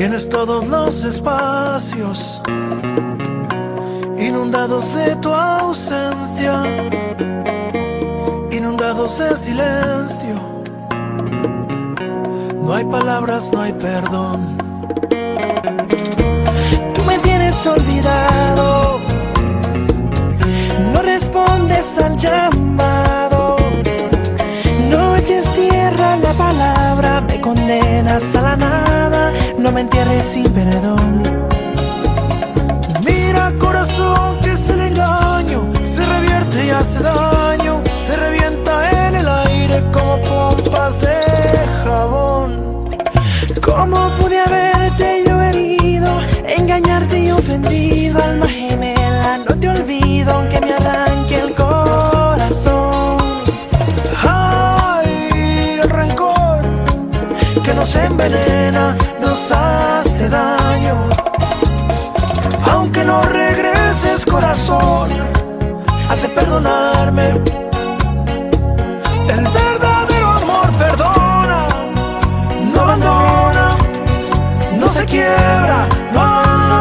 Llenes todos los espacios inundados de tu ausencia, inundados de silencio. No hay palabras, no hay perdón. Tú me tienes olvidado, no respondes al llamado, me entierres sin perdón. Nos envenena, nos hace daño. Aunque no regreses corazón, hace perdonarme. El verdadero amor perdona, no abandona, no se quiebra, no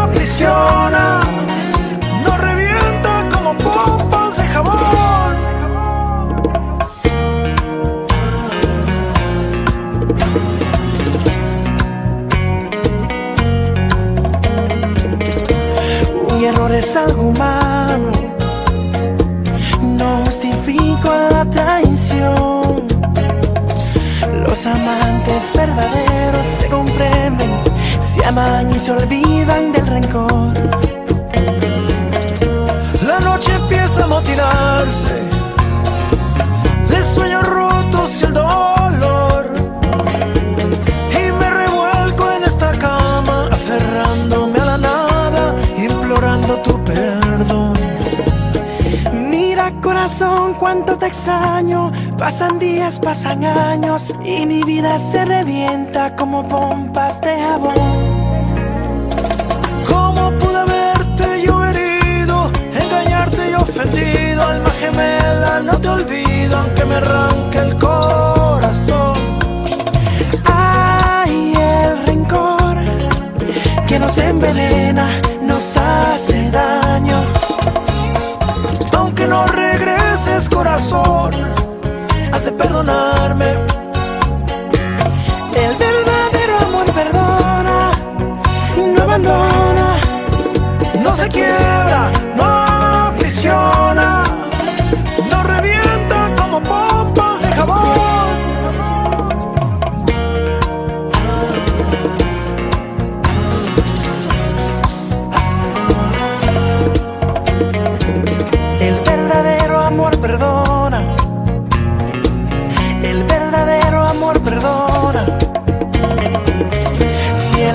aprisiona, es algo humano, no justifico la traición. Los amantes verdaderos se comprenden, se aman y se olvidan del rencor. La noche empieza a motinarse corazón, cuánto te extraño. Pasan días, pasan años y mi vida se revienta como pompas de jabón. ¿Cómo pude haberte yo herido, engañarte y ofendido? Alma gemela, no te olvido, aunque me arranque el corazón. Ay, el rencor que nos envenena, corazón, has de perdonarme.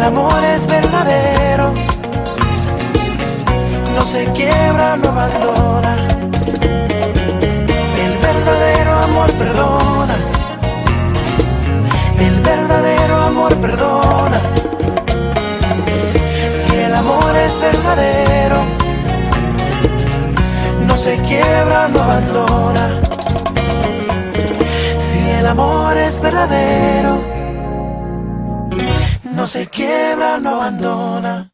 Amor es verdadero, no se quiebra, no abandona. El verdadero amor perdona. El verdadero amor perdona. Si el amor es verdadero, no se quiebra, no abandona. Si el amor es verdadero, no se quiebra, no abandona.